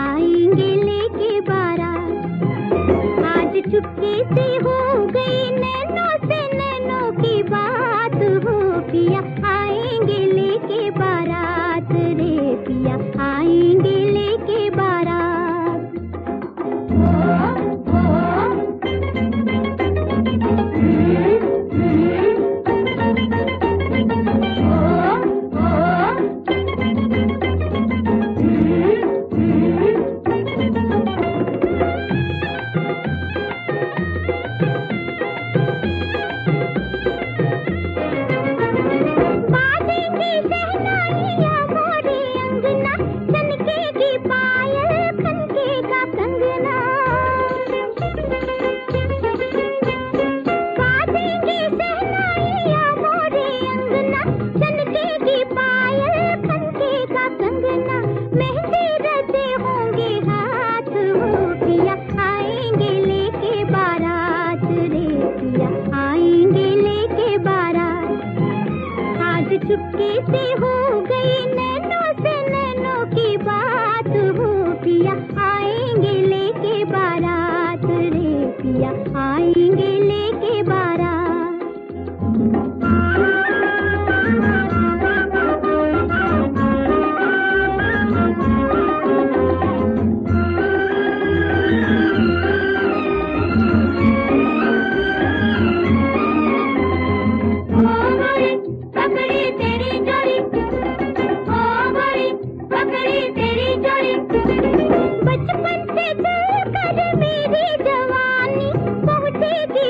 आएँगे लेके बारा आज चुपके से चुपके से हो गई नैनो से नैनो की बात। हो पिया आएँगे लेके बारात, रे पिया आएँगे लेके बारात।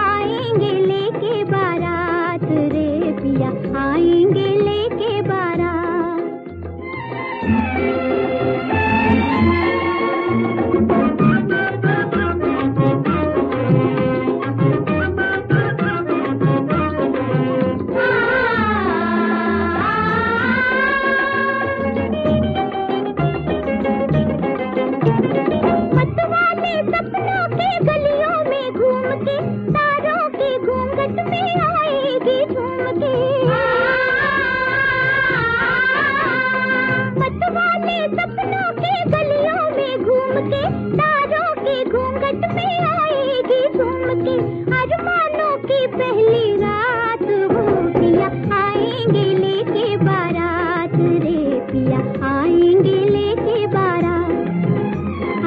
आएंगे के तारों के घूंघट में आएगी घूम के। अरमानों की पहली रात हो आएँगे लेके बारात रे पिया। आएँगे लेके बारात।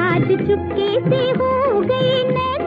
आज चुपके से हो गई नैन